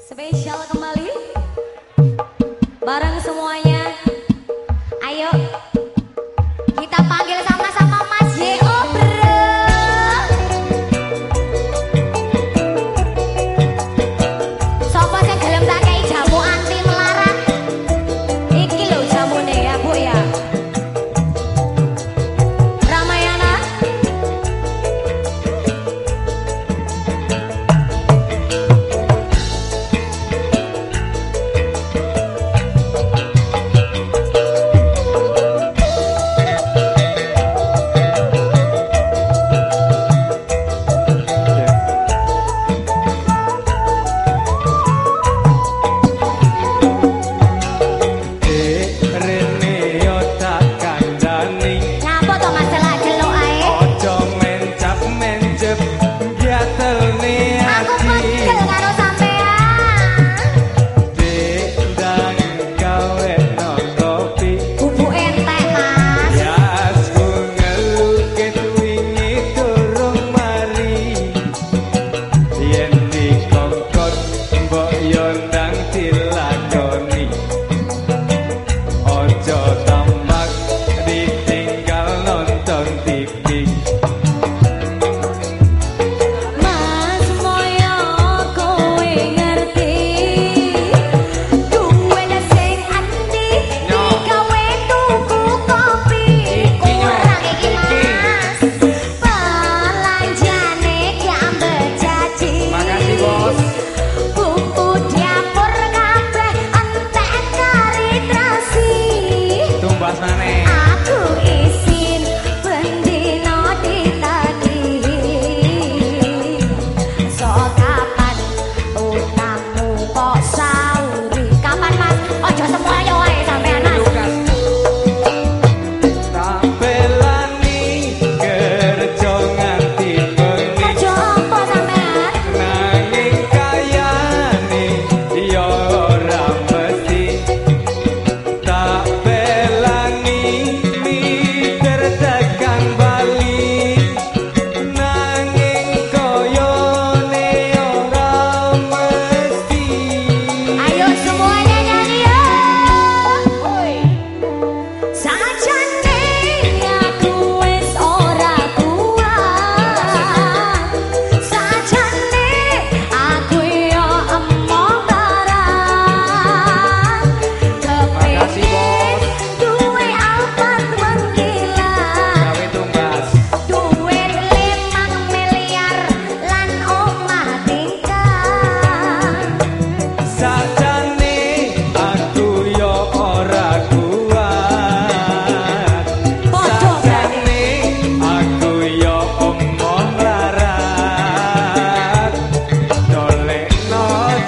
Spesial kembali. Bareng semuanya. Ayo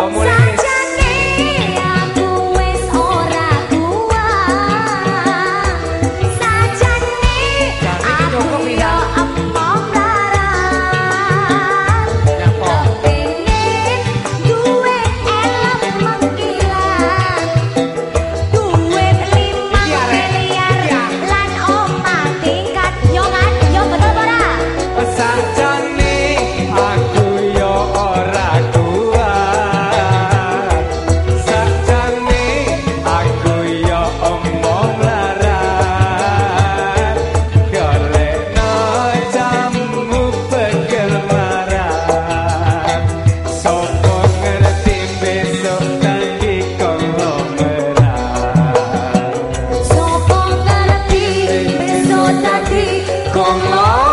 Como come on.